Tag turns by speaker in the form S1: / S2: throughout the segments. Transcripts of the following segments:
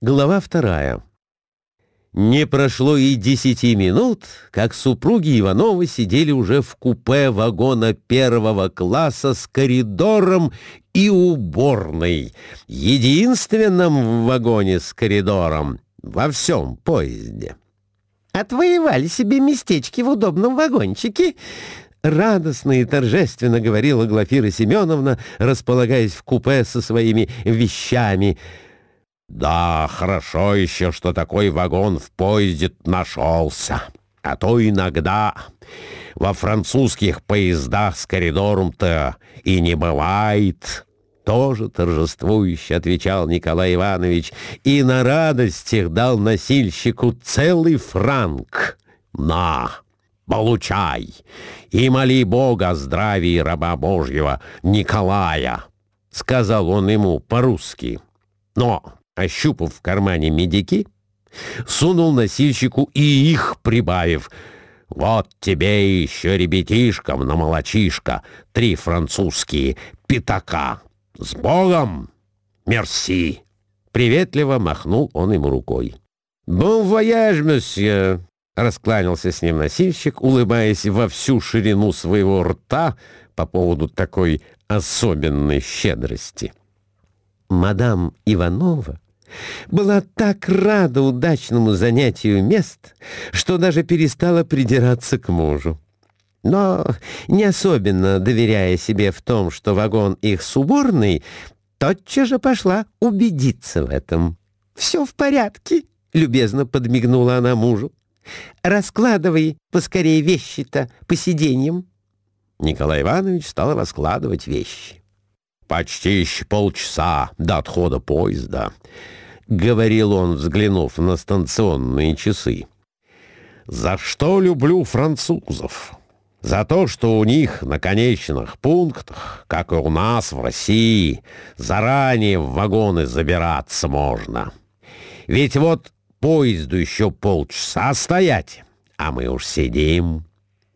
S1: Глава вторая. Не прошло и десяти минут, как супруги Ивановы сидели уже в купе вагона первого класса с коридором и уборной, единственном в вагоне с коридором во всем поезде.
S2: «Отвоевали себе местечки в удобном вагончике», — радостно и торжественно говорила Глафира Семеновна, располагаясь в купе со своими вещами —
S3: да, хорошо еще, что такой вагон в поезде нашелся. А то иногда во французских поездах с коридором-то и не бывает.
S1: Тоже торжествующе отвечал Николай Иванович и на радостях дал носильщику целый франк.
S3: На, получай и моли Бога о здравии раба Божьего Николая, сказал он ему по-русски. Но ощупав в кармане медики, сунул носильщику и их прибавив. «Вот тебе еще ребятишкам на молочишко три французские пятака. С Богом! Мерси!»
S1: Приветливо махнул он ему рукой.
S2: «Бон вояж, месье!» Раскланялся с ним носильщик, улыбаясь во всю ширину своего рта по поводу такой особенной щедрости. Мадам Иванова была так рада удачному занятию мест, что даже перестала придираться к мужу. Но, не особенно доверяя себе в том, что вагон их с уборной, тотчас же пошла убедиться в этом. «Все в порядке», — любезно подмигнула она мужу. «Раскладывай поскорее вещи-то по сиденьям».
S1: Николай Иванович стал раскладывать вещи.
S3: «Почти еще полчаса до отхода поезда». — говорил он, взглянув на станционные часы. «За что люблю французов? За то, что у них на конечных пунктах, как и у нас в России, заранее в вагоны забираться можно. Ведь вот поезду еще полчаса стоять, а мы уж сидим».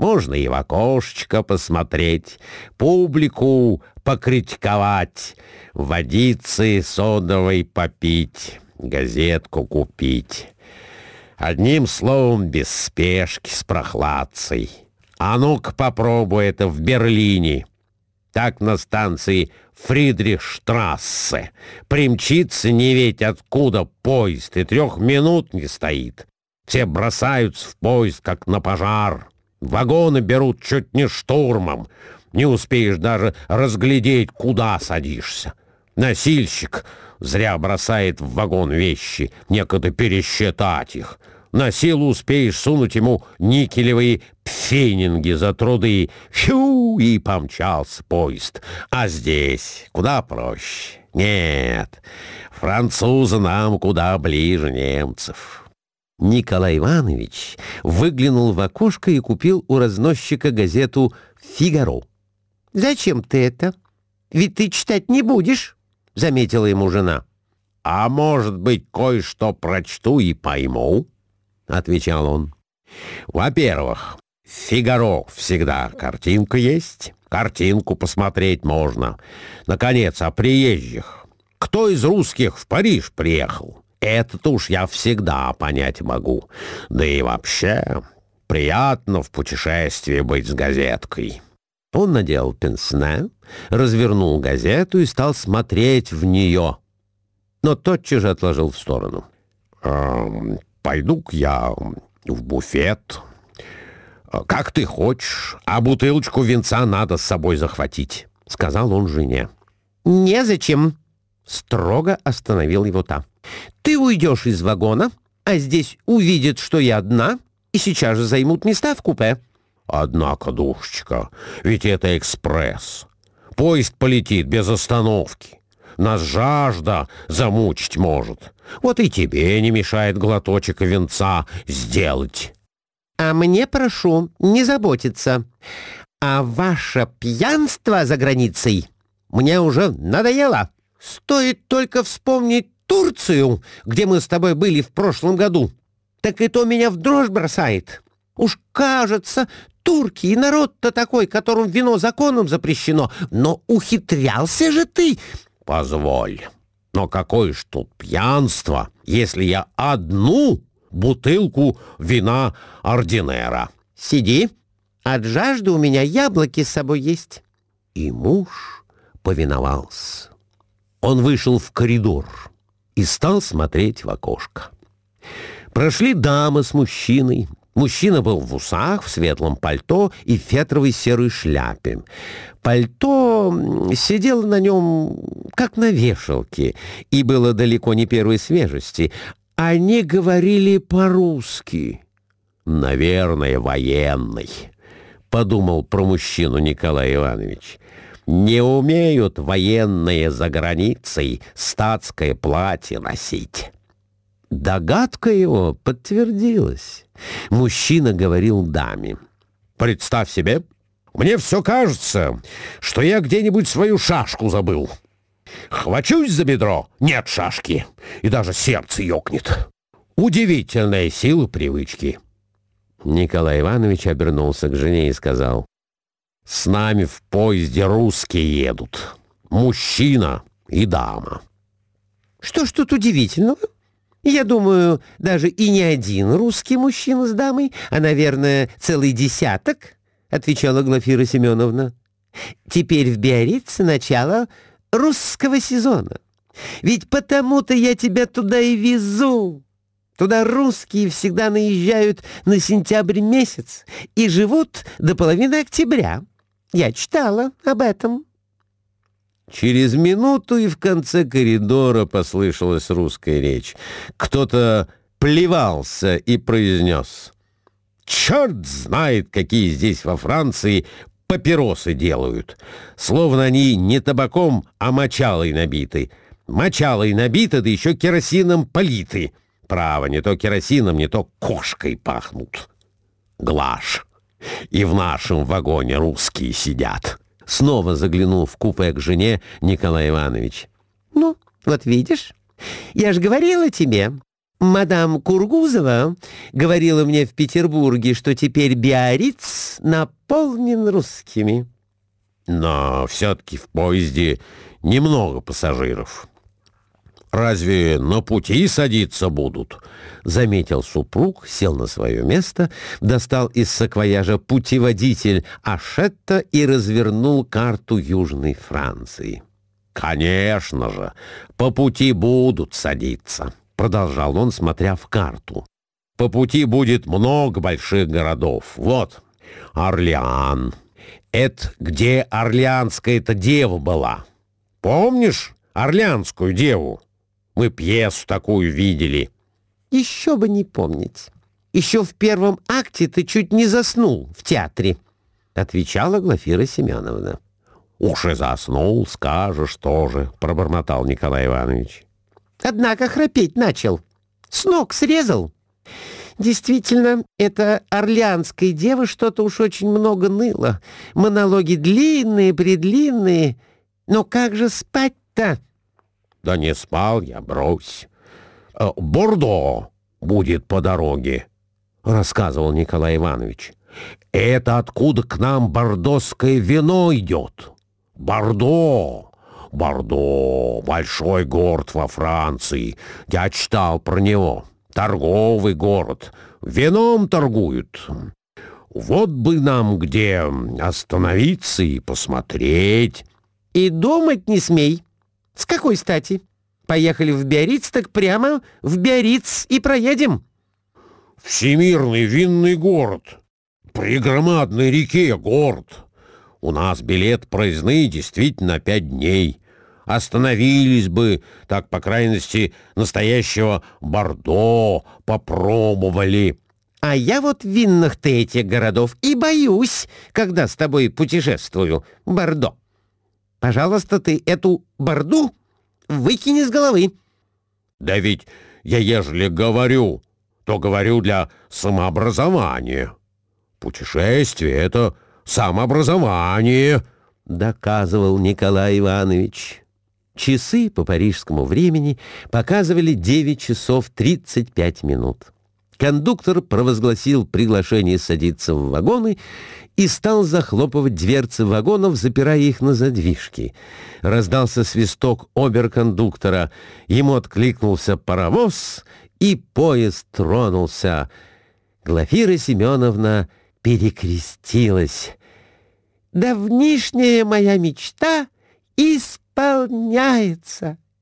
S3: Можно и в окошечко посмотреть, публику покритиковать, водицы содовой попить, газетку купить. Одним словом, без спешки, с прохладцей. А ну-ка попробуй это в Берлине. Так на станции Фридрихштрассе. Примчится не ведь откуда поезд, и трех минут не стоит. Все бросаются в поезд, как на пожар. Вагоны берут чуть не штурмом. Не успеешь даже разглядеть, куда садишься. Носильщик зря бросает в вагон вещи, некогда пересчитать их. На силу успеешь сунуть ему никелевые пфенинги за труды. Фью, и помчался поезд. А здесь куда проще. Нет, французы нам куда ближе немцев».
S1: Николай Иванович выглянул в окошко и купил у разносчика газету «Фигаро».
S2: «Зачем ты это? Ведь ты читать не будешь», — заметила ему жена.
S3: «А может быть, кое-что прочту и пойму?» — отвечал он. «Во-первых, «Фигаро» всегда картинка есть. Картинку посмотреть можно. Наконец, о приезжих. Кто из русских в Париж приехал? Это-то уж я всегда понять могу. Да и вообще, приятно в путешествии быть с газеткой».
S1: Он надел пенсне, развернул газету и стал смотреть в нее, но тотчас же отложил в сторону.
S3: «Эм, «Пойду-ка я в буфет. Как ты хочешь, а бутылочку венца надо с собой захватить», — сказал он жене.
S2: «Незачем», — строго остановил его та. Ты уйдешь из вагона, а здесь увидят, что я одна, и сейчас же займут места в купе.
S3: Однако, душечка, ведь это экспресс. Поезд полетит без остановки. Нас жажда замучить может. Вот и тебе не мешает глоточек венца сделать.
S2: А мне, прошу, не заботиться. А ваше пьянство за границей мне уже надоело. Стоит только вспомнить Турцию, где мы с тобой были в прошлом году, так и то меня в дрожь бросает. Уж кажется, турки и народ-то такой, которым вино законом запрещено, но ухитрялся же ты.
S3: Позволь, Но какое ж тут пьянство, если я одну бутылку вина ординера.
S1: Сиди, от жажды у меня яблоки с собой есть.
S2: И муж повиновался. Он вышел в коридор и стал смотреть в окошко. Прошли дамы с мужчиной. Мужчина был в усах, в светлом пальто и фетровой серой шляпе. Пальто сидело на нем, как на вешалке, и было далеко не первой свежести. Они говорили по-русски. «Наверное, военный», — подумал про мужчину Николай Иванович. «Не умеют военные за границей статское платье носить». Догадка его подтвердилась. Мужчина говорил даме.
S3: «Представь себе, мне все кажется, что я где-нибудь свою шашку забыл. Хвачусь за бедро, нет шашки, и даже сердце ёкнет. Удивительная сила привычки».
S2: Николай Иванович обернулся к жене и сказал, «С нами в поезде русские едут, мужчина и дама».
S1: «Что ж тут удивительного?» Я думаю, даже и не один русский мужчина с дамой, а, наверное, целый десяток, — отвечала Глафира Семеновна. Теперь в Биорице начало русского сезона. Ведь потому-то я тебя туда и везу. Туда русские всегда наезжают на сентябрь месяц и живут до половины октября. Я читала об этом.
S2: Через минуту и в конце коридора послышалась русская речь. Кто-то плевался и произнес. «Черт знает, какие здесь во Франции папиросы делают. Словно они не табаком, а мочалой набиты. Мочалой набиты, да еще керосином политы. Право, не то керосином, не то кошкой пахнут. Глаш. И в нашем вагоне русские сидят» снова заглянул в купе к жене Николай Иванович.
S1: «Ну, вот видишь, я же говорила тебе, мадам Кургузова говорила мне в Петербурге, что теперь Биарриц наполнен русскими».
S3: «Но все-таки в поезде немного пассажиров». «Разве на пути садиться будут?»
S2: — заметил супруг, сел на свое место, достал из саквояжа путеводитель Ашетта и развернул карту Южной Франции.
S3: «Конечно же, по пути будут садиться», — продолжал он, смотря в карту. «По пути будет много больших городов. Вот, Орлеан. Это где Орлеанская-то дева была. Помнишь Орлеанскую деву?» Мы пьесу такую видели.
S1: Еще бы не помнить. Еще в первом акте ты чуть не заснул в театре, отвечала Глафира Семеновна.
S3: Уж и заснул, скажешь тоже, пробормотал Николай Иванович.
S1: Однако храпеть начал. С ног срезал. Действительно, это орлеанской девы что-то уж очень много ныло. Монологи длинные, предлинные. Но как же спать-то?
S3: Да не спал я, брось. Э, Бордо будет по дороге, рассказывал Николай Иванович. Это откуда к нам бордоское вино идет. Бордо, Бордо, большой город во Франции. Я читал про него. Торговый город. Вином торгуют. Вот бы нам где остановиться и посмотреть.
S1: И думать не смей, «С какой стати? Поехали в Биарриц, так прямо в Биарриц и проедем».
S3: «Всемирный винный город. При громадной реке город. У нас билет проездные действительно пять дней. Остановились бы, так, по крайности, настоящего Бордо попробовали».
S1: А я вот винных-то этих городов и боюсь, когда с тобой путешествую, Бордо. Пожалуйста, ты эту борду выкини с головы.
S3: Да ведь я ежели говорю, то говорю для самообразования. Путешествие — это самообразование, — доказывал Николай Иванович.
S2: Часы по парижскому времени показывали 9 часов 35 минут. Кондуктор провозгласил приглашение садиться в вагоны
S1: и стал захлопывать дверцы вагонов, запирая их на задвижки. Раздался свисток оберкондуктора. Ему откликнулся паровоз, и поезд тронулся. Глафира Семеновна перекрестилась. «Давнишняя моя мечта исполняется.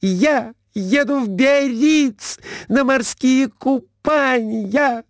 S1: Я еду в Биарриц на морские купания!»